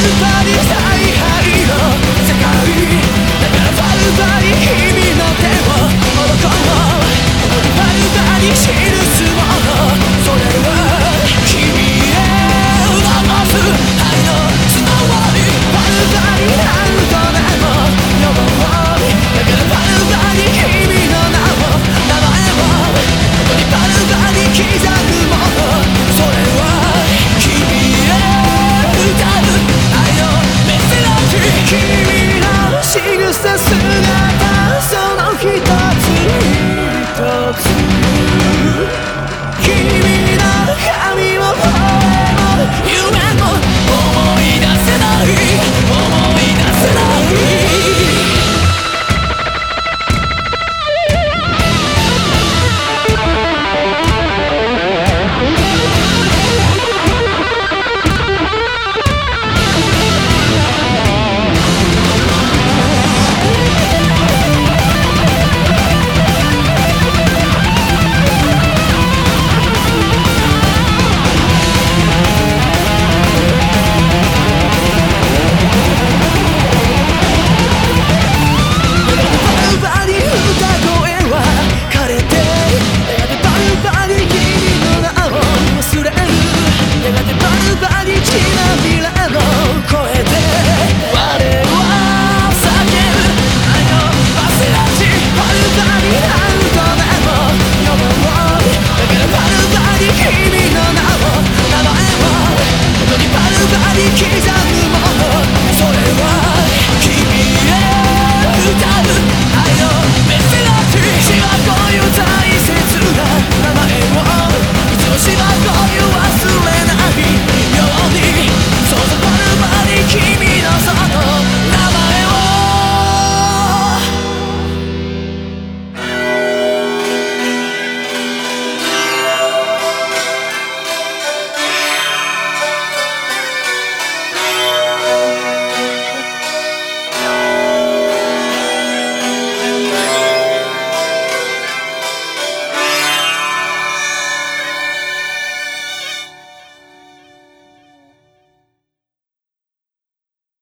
だからバルバリ君の手を踊ろうに刻む